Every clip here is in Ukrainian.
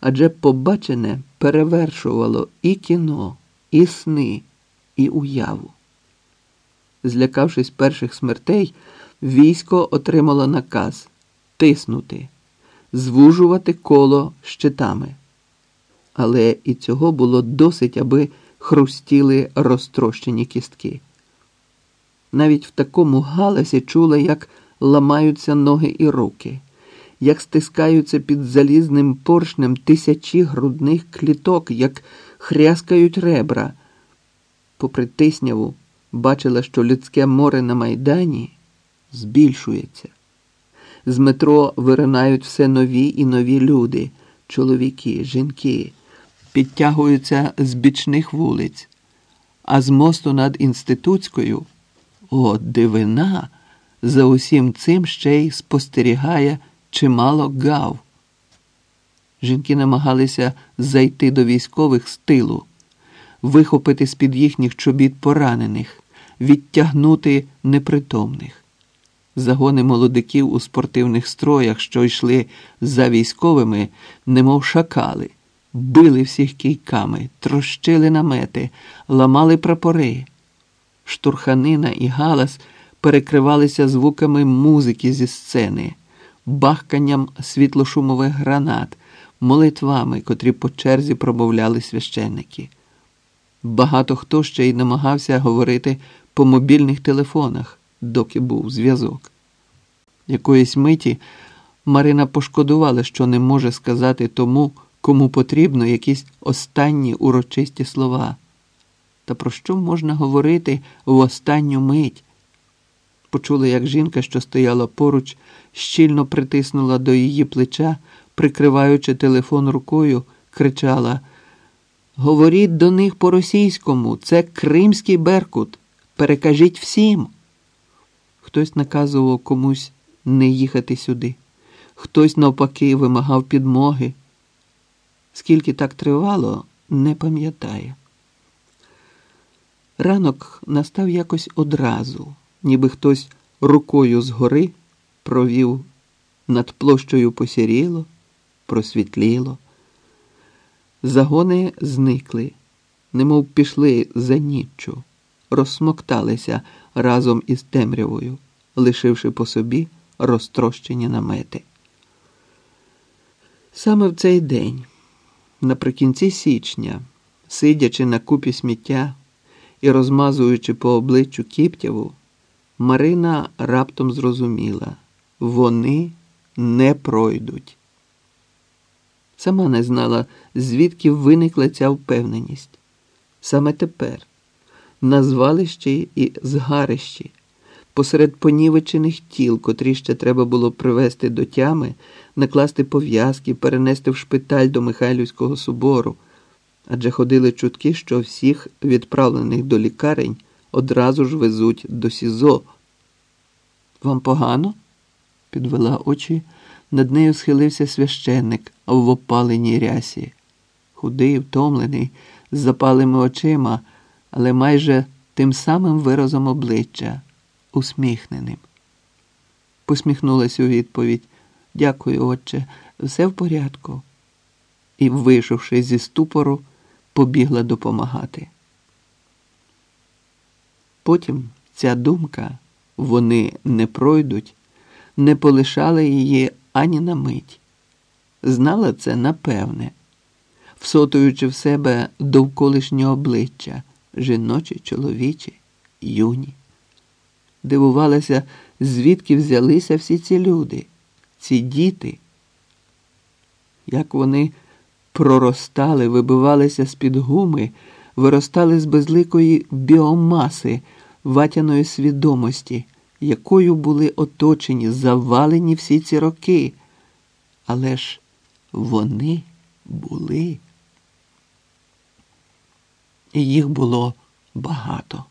адже побачене перевершувало і кіно, і сни, і уяву. Злякавшись перших смертей, військо отримало наказ тиснути, звужувати коло щитами. Але і цього було досить, аби хрустіли розтрощені кістки. Навіть в такому галасі чула, як ламаються ноги і руки, як стискаються під залізним поршнем тисячі грудних кліток, як хряскають ребра. Попри тисняву, бачила, що людське море на майдані збільшується. З метро виринають все нові і нові люди, чоловіки, жінки, підтягуються з бічних вулиць, а з мосту над інститутською, о, дивина, за усім цим ще й спостерігає чимало гав. Жінки намагалися зайти до військових з тилу, вихопити з-під їхніх чобіт поранених, відтягнути непритомних. Загони молодиків у спортивних строях, що йшли за військовими, немов шакали, били всіх кійками, трощили намети, ламали прапори. Штурханина і галас перекривалися звуками музики зі сцени, бахканням світлошумових гранат, молитвами, котрі по черзі промовляли священники. Багато хто ще й намагався говорити по мобільних телефонах, доки був зв'язок. Якоїсь миті Марина пошкодувала, що не може сказати тому, кому потрібно якісь останні урочисті слова. Та про що можна говорити в останню мить? Почула, як жінка, що стояла поруч, щільно притиснула до її плеча, прикриваючи телефон рукою, кричала: Говоріть до них по-російському, це кримський беркут. Перекажіть всім. Хтось наказував комусь не їхати сюди, хтось, навпаки, вимагав підмоги. Скільки так тривало, не пам'ятає. Ранок настав якось одразу, ніби хтось рукою згори провів над площею посіріло, просвітліло. Загони зникли, немов пішли за ніччю, розсмокталися разом із темрявою, лишивши по собі розтрощені намети. Саме в цей день, наприкінці січня, сидячи на купі сміття і розмазуючи по обличчю Кіптяву, Марина раптом зрозуміла вони не пройдуть. Сама не знала, звідки виникла ця впевненість. Саме тепер, на звалищі і згарищі, посеред понівечених тіл, котрі ще треба було привести до тями, накласти пов'язки, перенести в шпиталь до Михайлівського собору, адже ходили чутки, що всіх відправлених до лікарень одразу ж везуть до СІЗО. Вам погано? підвела очі. Над нею схилився священник в опаленій рясі, худий, втомлений, з запалими очима, але майже тим самим виразом обличчя, усміхненим. Посміхнулась у відповідь Дякую, отче, все в порядку. І, вийшовши зі ступору, побігла допомагати. Потім ця думка вони не пройдуть, не полишала її ані на мить. Знала це напевне, всотуючи в себе довколишнє обличчя жіночі, чоловічі, юні. Дивувалася, звідки взялися всі ці люди, ці діти, як вони проростали, вибивалися з-під гуми, виростали з безликої біомаси, ватяної свідомості якою були оточені, завалені всі ці роки. Але ж вони були. І їх було багато.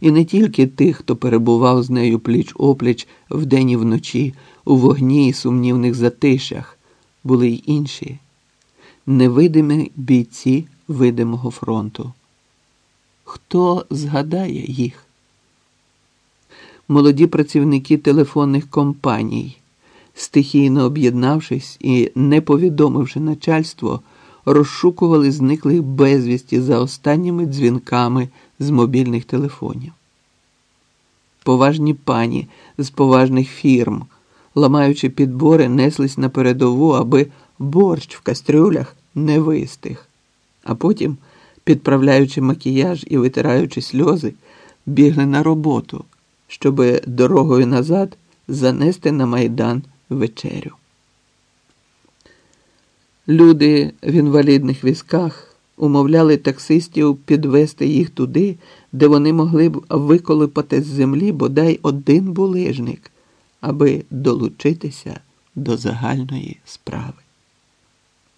І не тільки тих, хто перебував з нею пліч опліч вдень і вночі, у вогні і сумнівних затишах, були й інші невидимі бійці видимого фронту. Хто згадає їх? молоді працівники телефонних компаній, стихійно об'єднавшись і не повідомивши начальство, розшукували зниклих безвісті за останніми дзвінками з мобільних телефонів. Поважні пані з поважних фірм, ламаючи підбори, неслись на передову, аби борщ в кастрюлях не вистиг, а потім, підправляючи макіяж і витираючи сльози, бігли на роботу, щоби дорогою назад занести на майдан вечерю. Люди в інвалідних візках умовляли таксистів підвести їх туди, де вони могли б виколипати з землі бодай один булижник, аби долучитися до загальної справи.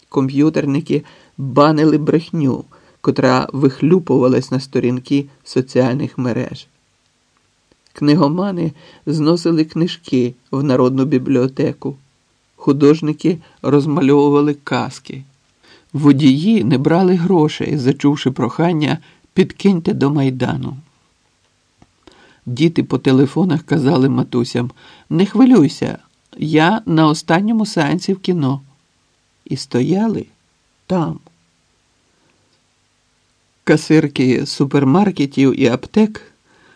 Комп'ютерники банили брехню, котра вихлюпувалась на сторінки соціальних мереж. Книгомани зносили книжки в народну бібліотеку, художники розмальовували казки, водії не брали грошей, зачувши прохання підкиньте до майдану. Діти по телефонах казали матусям не хвилюйся, я на останньому сеансі в кіно. І стояли там. Касирки супермаркетів і аптек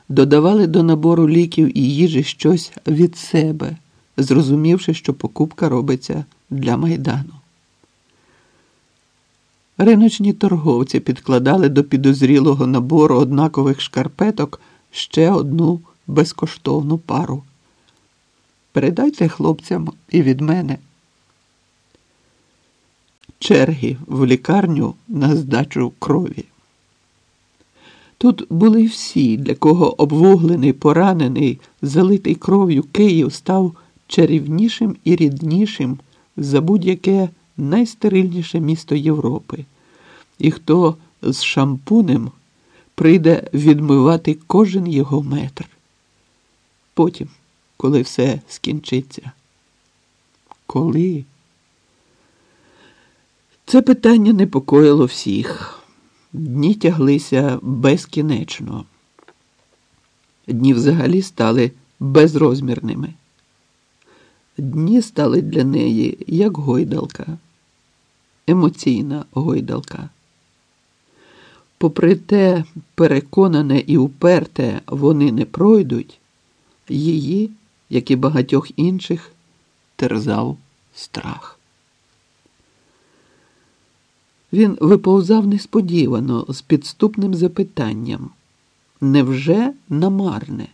додавали до набору ліків і їжі щось від себе, зрозумівши, що покупка робиться для майдану. Риночні торговці підкладали до підозрілого набору однакових шкарпеток ще одну безкоштовну пару. Передайте хлопцям і від мене. Черги в лікарню на здачу крові. Тут були всі, для кого обвуглений, поранений, залитий кров'ю Київ став чарівнішим і ріднішим за будь-яке найстерильніше місто Європи, і хто з шампунем прийде відмивати кожен його метр. Потім, коли все скінчиться. Коли? Це питання непокоїло всіх. Дні тяглися безкінечно. Дні взагалі стали безрозмірними. Дні стали для неї як гойдалка, емоційна гойдалка. Попри те, переконане і уперте вони не пройдуть, її, як і багатьох інших, терзав страх. Він виповзав несподівано з підступним запитанням невже намарне?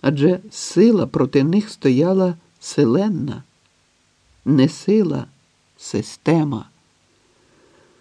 Адже сила проти них стояла селенна, не сила, система.